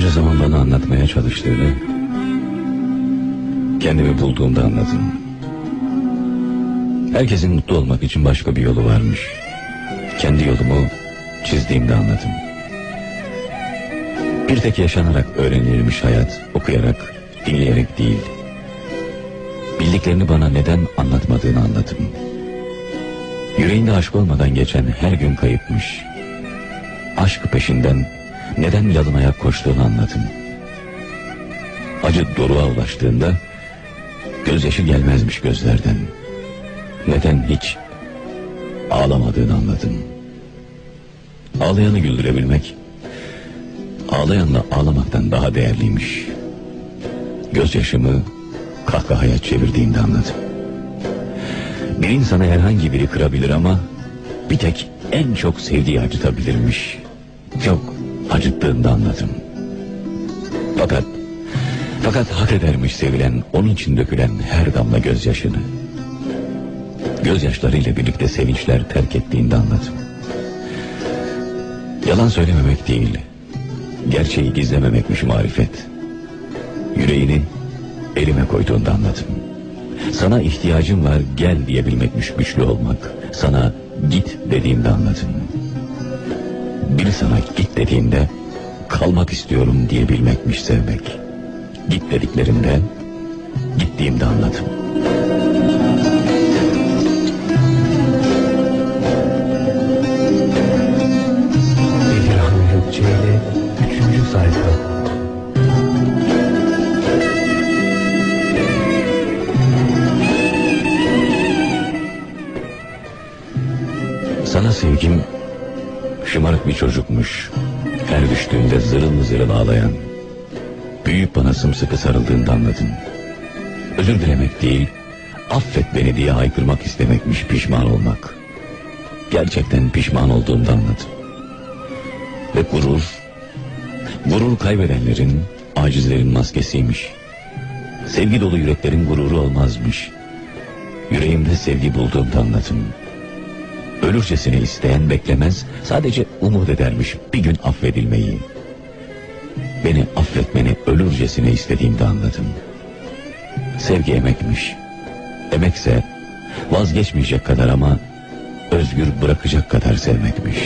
zaman bana anlatmaya çalıştığını kendimi bulduğumda anladım. Herkesin mutlu olmak için başka bir yolu varmış. Kendi yolumu çizdiğimde anladım. Bir tek yaşanarak öğrenilmiş hayat, okuyarak, dinleyerek değil. Bildiklerini bana neden anlatmadığını anladım. Yüreğinde aşk olmadan geçen her gün kayıpmış. Aşk peşinden neden yalın ayak koştuğunu anladım. Acı doruğa ulaştığında gözyaşı gelmezmiş gözlerden. Neden hiç ağlamadığını anladım. Ağlayanı güldürebilmek, ağlayanla ağlamaktan daha değerliymiş. Gözyaşımı kahkahaya çevirdiğimde anladım. Bir insanı herhangi biri kırabilir ama bir tek en çok sevdiği acıtabilirmiş. Çok acıttığında anladım. Fakat fakat hak edermiş sevilen onun için dökülen her damla gözyaşını. Gözyaşlarıyla birlikte sevinçler terk ettiğinde anladım. Yalan söylememek değil, gerçeği gizlememekmiş marifet. Yüreğini elime koyduğunda anladım. Sana ihtiyacım var gel diyebilmekmiş güçlü olmak. Sana git dediğimde anladım. Biri sana git dediğinde kalmak istiyorum diyebilmekmiş sevmek. Git dediklerinde gittiğimde anladım. Bedirhan Gökçe ile 3. sayfa. Sana sevgim şımarık bir çocukmuş. Her düştüğünde zırıl zırıl ağlayan. Büyüyüp bana sımsıkı sarıldığında anladım. Özür dilemek değil, affet beni diye haykırmak istemekmiş pişman olmak. Gerçekten pişman olduğumda anladım. Ve gurur, gurur kaybedenlerin, acizlerin maskesiymiş. Sevgi dolu yüreklerin gururu olmazmış. Yüreğimde sevgi bulduğumda anladım. Ölürcesine isteyen beklemez, sadece umut edermiş bir gün affedilmeyi. Beni affetmeni ölürcesine istediğimde anladım. Sevgi emekmiş. Emekse vazgeçmeyecek kadar ama özgür bırakacak kadar sevmekmiş.